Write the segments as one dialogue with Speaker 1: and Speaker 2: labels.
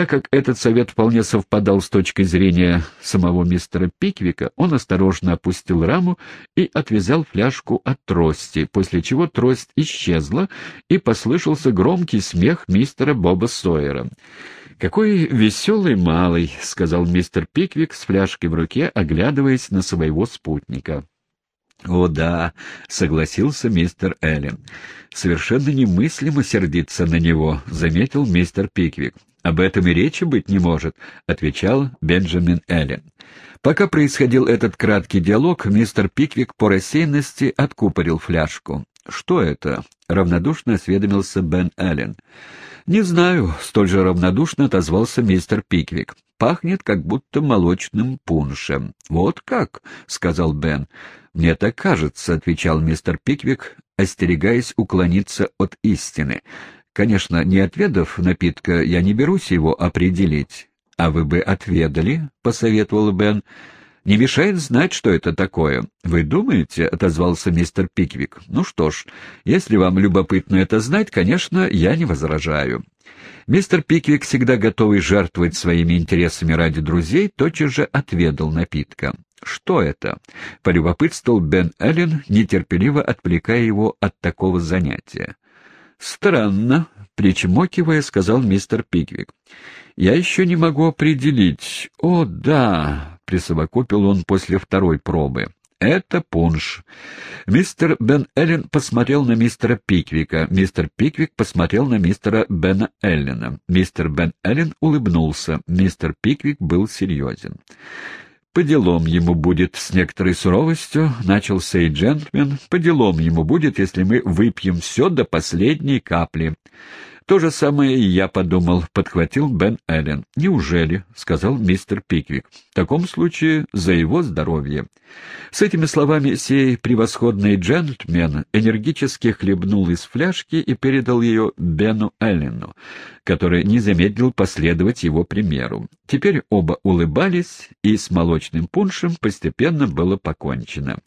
Speaker 1: Так как этот совет вполне совпадал с точкой зрения самого мистера Пиквика, он осторожно опустил раму и отвязал фляжку от трости, после чего трость исчезла, и послышался громкий смех мистера Боба Сойера. «Какой веселый малый», — сказал мистер Пиквик с фляжкой в руке, оглядываясь на своего спутника. «О да», — согласился мистер Эллен. «Совершенно немыслимо сердиться на него», — заметил мистер Пиквик. «Об этом и речи быть не может», — отвечал Бенджамин Эллен. Пока происходил этот краткий диалог, мистер Пиквик по рассеянности откупорил фляжку. «Что это?» — равнодушно осведомился Бен Эллен. «Не знаю», — столь же равнодушно отозвался мистер Пиквик. «Пахнет, как будто молочным пуншем». «Вот как?» — сказал Бен. «Мне так кажется», — отвечал мистер Пиквик, остерегаясь уклониться от истины. «Конечно, не отведав напитка, я не берусь его определить». «А вы бы отведали?» — посоветовал Бен. «Не мешает знать, что это такое». «Вы думаете?» — отозвался мистер Пиквик. «Ну что ж, если вам любопытно это знать, конечно, я не возражаю». Мистер Пиквик, всегда готовый жертвовать своими интересами ради друзей, тотчас же отведал напитка. «Что это?» — полюбопытствовал Бен Эллен, нетерпеливо отвлекая его от такого занятия. «Странно», — причмокивая, сказал мистер Пиквик. «Я еще не могу определить. О, да!» — присовокупил он после второй пробы. «Это пунш». Мистер Бен Эллен посмотрел на мистера Пиквика. Мистер Пиквик посмотрел на мистера Бена Эллена. Мистер Бен Эллен улыбнулся. Мистер Пиквик был серьезен. «По делам ему будет с некоторой суровостью», — начал сей джентльмен, — «по делам ему будет, если мы выпьем все до последней капли». «То же самое и я подумал», — подхватил Бен Эллен. «Неужели?» — сказал мистер Пиквик. «В таком случае за его здоровье». С этими словами сей превосходный джентльмен энергически хлебнул из фляжки и передал ее Бену Эллену, который не замедлил последовать его примеру. Теперь оба улыбались, и с молочным пуншем постепенно было покончено.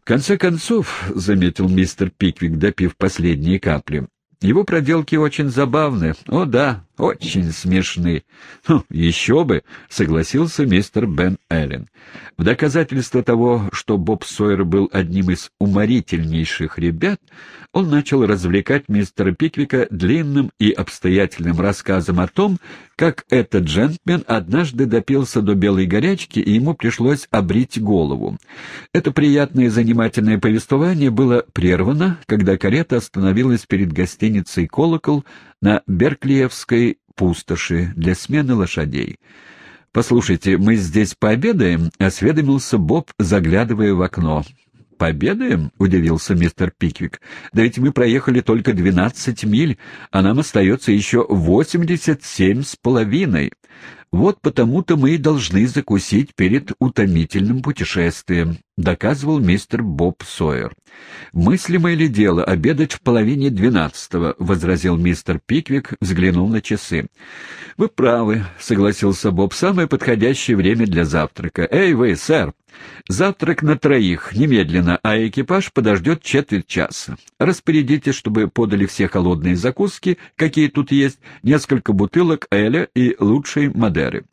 Speaker 1: «В конце концов», — заметил мистер Пиквик, допив последние капли, его проделки очень забавны. О да, очень смешны. Хм, еще бы, согласился мистер Бен Эллен. В доказательство того, что Боб Сойер был одним из уморительнейших ребят, он начал развлекать мистера Пиквика длинным и обстоятельным рассказом о том, как этот джентльмен однажды допился до белой горячки, и ему пришлось обрить голову. Это приятное и занимательное повествование было прервано, когда карета остановилась перед гостиницей «Колокол» на Берклиевской пустоши для смены лошадей. «Послушайте, мы здесь пообедаем?» — осведомился Боб, заглядывая в окно. «Пообедаем?» — удивился мистер Пиквик. «Да ведь мы проехали только двенадцать миль, а нам остается еще восемьдесят семь с половиной. Вот потому-то мы и должны закусить перед утомительным путешествием», — доказывал мистер Боб Сойер. «Мыслимое ли дело обедать в половине двенадцатого?» — возразил мистер Пиквик, взглянул на часы. «Вы правы», — согласился Боб, — «самое подходящее время для завтрака. Эй вы, сэр!» «Завтрак на троих, немедленно, а экипаж подождет четверть часа. Распорядитесь, чтобы подали все холодные закуски, какие тут есть, несколько бутылок эля и лучшей Мадеры».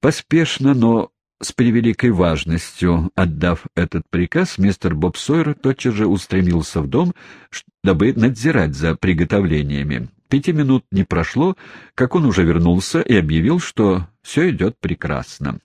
Speaker 1: Поспешно, но с превеликой важностью, отдав этот приказ, мистер Боб Сойер тотчас же устремился в дом, дабы надзирать за приготовлениями. Пяти минут не прошло, как он уже вернулся и объявил, что все идет прекрасно.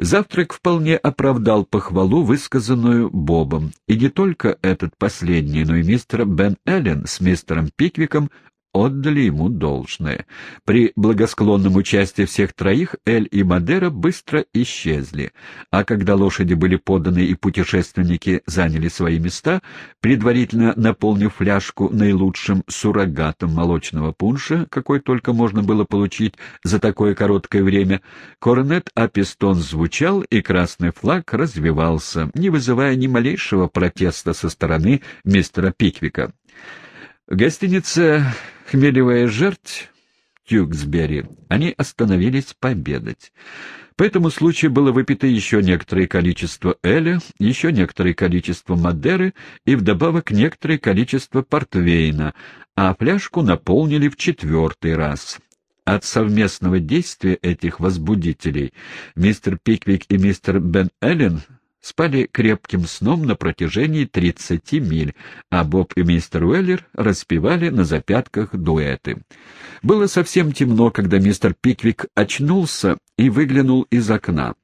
Speaker 1: Завтрак вполне оправдал похвалу, высказанную Бобом, и не только этот последний, но и мистер Бен Эллен с мистером Пиквиком отдали ему должное. При благосклонном участии всех троих Эль и Мадера быстро исчезли, а когда лошади были поданы и путешественники заняли свои места, предварительно наполнив фляжку наилучшим суррогатом молочного пунша, какой только можно было получить за такое короткое время, корнет Апистон звучал, и красный флаг развивался, не вызывая ни малейшего протеста со стороны мистера Пиквика. В гостинице «Хмелевая жерть» Тюксбери они остановились пообедать. По этому случаю было выпито еще некоторое количество эля, еще некоторое количество мадеры и вдобавок некоторое количество портвейна, а фляжку наполнили в четвертый раз. От совместного действия этих возбудителей мистер Пиквик и мистер Бен Эллен спали крепким сном на протяжении 30 миль, а Боб и мистер Уэллер распевали на запятках дуэты. Было совсем темно, когда мистер Пиквик очнулся и выглянул из окна.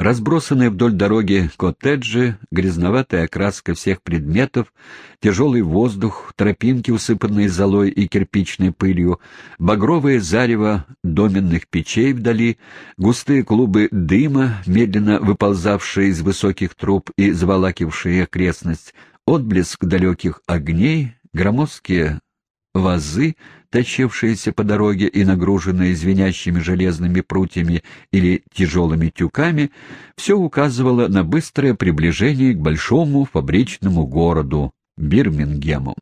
Speaker 1: Разбросанные вдоль дороги коттеджи, грязноватая окраска всех предметов, тяжелый воздух, тропинки, усыпанные золой и кирпичной пылью, багровое зарево доменных печей вдали, густые клубы дыма, медленно выползавшие из высоких труб и заволакившие окрестность, отблеск далеких огней, громоздкие вазы, тащившиеся по дороге и нагруженные звенящими железными прутьями или тяжелыми тюками, все указывало на быстрое приближение к большому фабричному городу Бирмингему.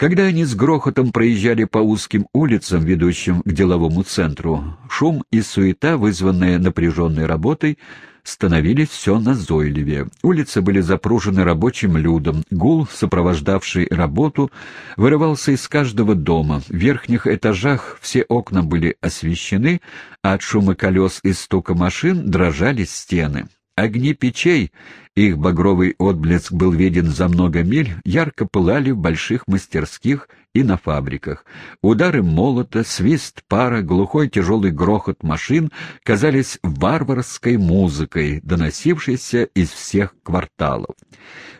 Speaker 1: Когда они с грохотом проезжали по узким улицам, ведущим к деловому центру, шум и суета, вызванные напряженной работой, становились все назойливее. Улицы были запружены рабочим людом, гул, сопровождавший работу, вырывался из каждого дома. В верхних этажах все окна были освещены, а от шума колес и стука машин дрожали стены. Огни печей, их багровый отблеск был виден за много миль, ярко пылали в больших мастерских и на фабриках. Удары молота, свист пара, глухой тяжелый грохот машин казались варварской музыкой, доносившейся из всех кварталов.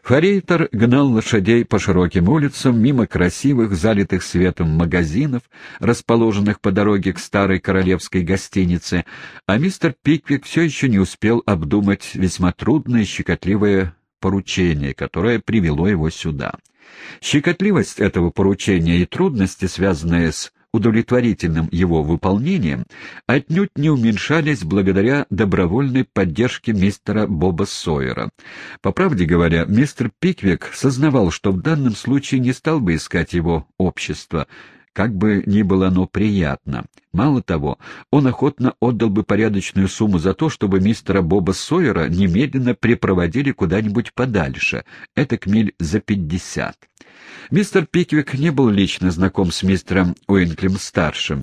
Speaker 1: Форейтер гнал лошадей по широким улицам, мимо красивых, залитых светом магазинов, расположенных по дороге к старой королевской гостинице, а мистер Пиквик все еще не успел обдумать весьма трудное и щекотливое поручение, которое привело его сюда. Щекотливость этого поручения и трудности, связанные с удовлетворительным его выполнением, отнюдь не уменьшались благодаря добровольной поддержке мистера Боба Сойера. По правде говоря, мистер Пиквик сознавал, что в данном случае не стал бы искать его общество, как бы ни было оно приятно. Мало того, он охотно отдал бы порядочную сумму за то, чтобы мистера Боба Сойера немедленно припроводили куда-нибудь подальше, это к миль за пятьдесят. Мистер Пиквик не был лично знаком с мистером Уинклем-старшим,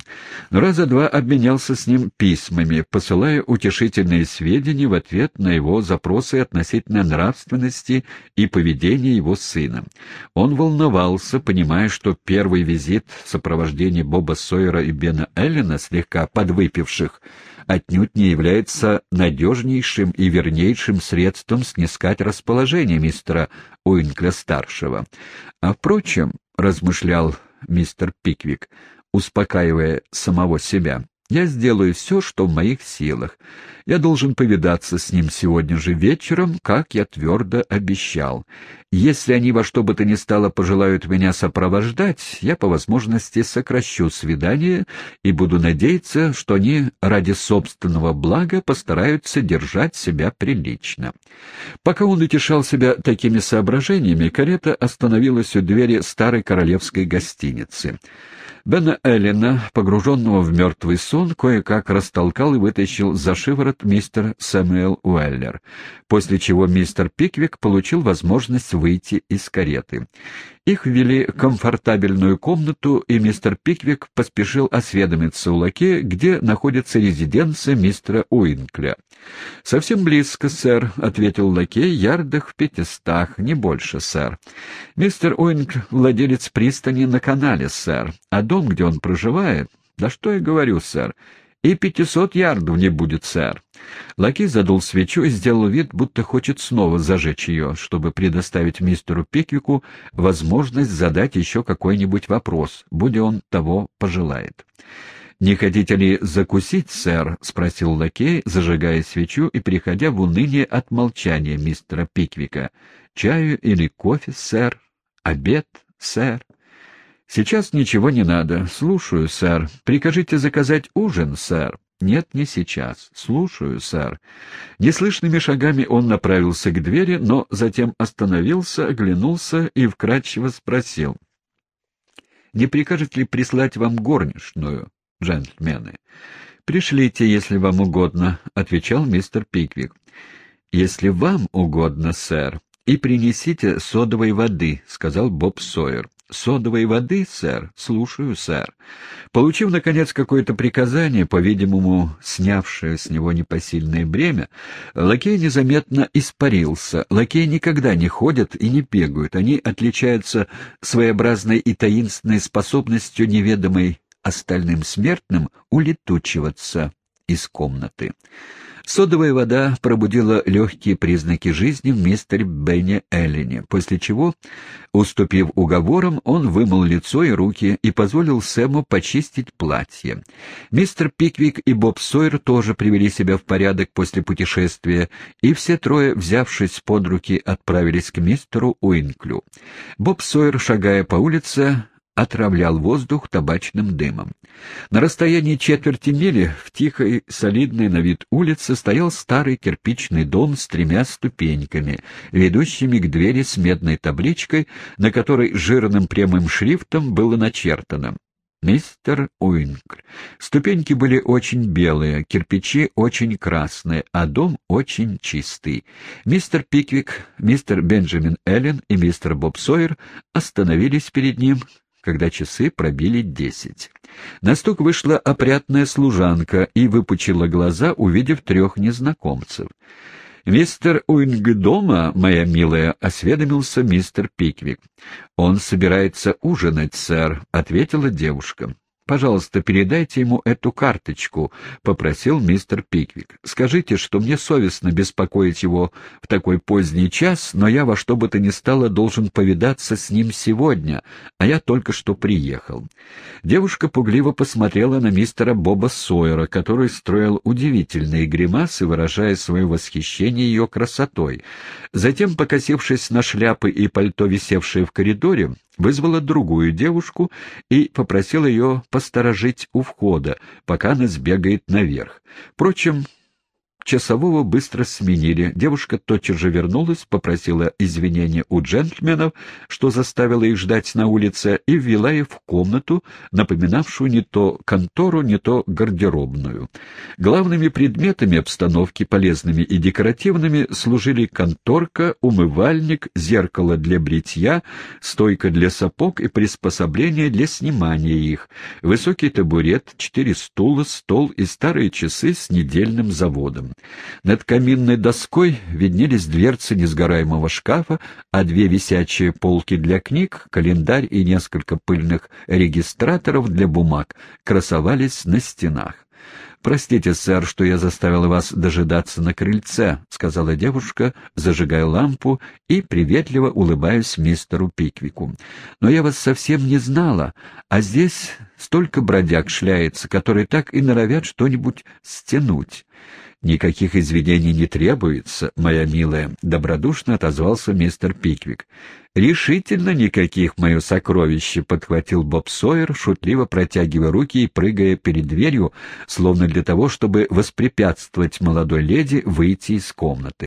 Speaker 1: но раза два обменялся с ним письмами, посылая утешительные сведения в ответ на его запросы относительно нравственности и поведения его сына. Он волновался, понимая, что первый визит в сопровождении Боба Сойера и Бена Эллена, слегка подвыпивших, отнюдь не является надежнейшим и вернейшим средством снискать расположение мистера Уинкля-старшего. А впрочем, — размышлял мистер Пиквик, успокаивая самого себя, я сделаю все, что в моих силах. Я должен повидаться с ним сегодня же вечером, как я твердо обещал. Если они во что бы то ни стало пожелают меня сопровождать, я по возможности сокращу свидание и буду надеяться, что они ради собственного блага постараются держать себя прилично. Пока он утешал себя такими соображениями, карета остановилась у двери старой королевской гостиницы. Бена Эллина, погруженного в мертвый сон, кое-как растолкал и вытащил за шиворот мистер Сэмюэл Уэллер, после чего мистер Пиквик получил возможность выйти из кареты. Их ввели в комфортабельную комнату, и мистер Пиквик поспешил осведомиться у лакея, где находится резиденция мистера Уинкля. «Совсем близко, сэр», — ответил лакей, — «ярдах в пятистах, не больше, сэр. Мистер Уинкл — владелец пристани на канале, сэр, а дом, где он проживает...» «Да что я говорю, сэр, и пятисот ярдов не будет, сэр. Лакей задул свечу и сделал вид, будто хочет снова зажечь ее, чтобы предоставить мистеру Пиквику возможность задать еще какой-нибудь вопрос, будь он того пожелает. «Не хотите ли закусить, сэр?» — спросил лакей, зажигая свечу и переходя в уныние от молчания мистера Пиквика. «Чаю или кофе, сэр? Обед, сэр?» «Сейчас ничего не надо. Слушаю, сэр. Прикажите заказать ужин, сэр». «Нет, не сейчас. Слушаю, сэр». Неслышными шагами он направился к двери, но затем остановился, оглянулся и вкратчиво спросил. «Не прикажет ли прислать вам горничную, джентльмены?» «Пришлите, если вам угодно», — отвечал мистер Пиквик. «Если вам угодно, сэр, и принесите содовой воды», — сказал Боб Сойер. Содовой воды, сэр? Слушаю, сэр. Получив, наконец, какое-то приказание, по-видимому, снявшее с него непосильное бремя, лакей незаметно испарился. Лакеи никогда не ходят и не бегают. Они отличаются своеобразной и таинственной способностью, неведомой остальным смертным, улетучиваться из комнаты. Содовая вода пробудила легкие признаки жизни в мистере Бенни Эллине, после чего, уступив уговорам, он вымыл лицо и руки и позволил Сэму почистить платье. Мистер Пиквик и Боб Сойер тоже привели себя в порядок после путешествия, и все трое, взявшись под руки, отправились к мистеру Уинклю. Боб Сойер, шагая по улице, отравлял воздух табачным дымом. На расстоянии четверти мили в тихой, солидной на вид улице стоял старый кирпичный дом с тремя ступеньками, ведущими к двери с медной табличкой, на которой жирным прямым шрифтом было начертано «Мистер Уинкл». Ступеньки были очень белые, кирпичи очень красные, а дом очень чистый. Мистер Пиквик, мистер Бенджамин Эллен и мистер Боб Сойер остановились перед ним, когда часы пробили десять. На стук вышла опрятная служанка и выпучила глаза, увидев трех незнакомцев. «Мистер Уинг дома, моя милая», — осведомился мистер Пиквик. «Он собирается ужинать, сэр», — ответила девушка. «Пожалуйста, передайте ему эту карточку», — попросил мистер Пиквик. «Скажите, что мне совестно беспокоить его в такой поздний час, но я во что бы то ни стало должен повидаться с ним сегодня, а я только что приехал». Девушка пугливо посмотрела на мистера Боба Сойера, который строил удивительные гримасы, выражая свое восхищение ее красотой. Затем, покосившись на шляпы и пальто, висевшие в коридоре, вызвала другую девушку и попросила ее посторожить у входа, пока она сбегает наверх. Впрочем, Часового быстро сменили. Девушка тотчас же вернулась, попросила извинения у джентльменов, что заставила их ждать на улице, и ввела их в комнату, напоминавшую не то контору, не то гардеробную. Главными предметами обстановки, полезными и декоративными, служили конторка, умывальник, зеркало для бритья, стойка для сапог и приспособления для снимания их, высокий табурет, четыре стула, стол и старые часы с недельным заводом. Над каминной доской виднелись дверцы несгораемого шкафа, а две висячие полки для книг, календарь и несколько пыльных регистраторов для бумаг красовались на стенах. «Простите, сэр, что я заставила вас дожидаться на крыльце», — сказала девушка, зажигая лампу и приветливо улыбаясь мистеру Пиквику. «Но я вас совсем не знала, а здесь столько бродяг шляется, которые так и норовят что-нибудь стянуть». «Никаких извинений не требуется, моя милая», — добродушно отозвался мистер Пиквик. «Решительно никаких, мое сокровище», — подхватил Боб Сойер, шутливо протягивая руки и прыгая перед дверью, словно для того, чтобы воспрепятствовать молодой леди выйти из комнаты.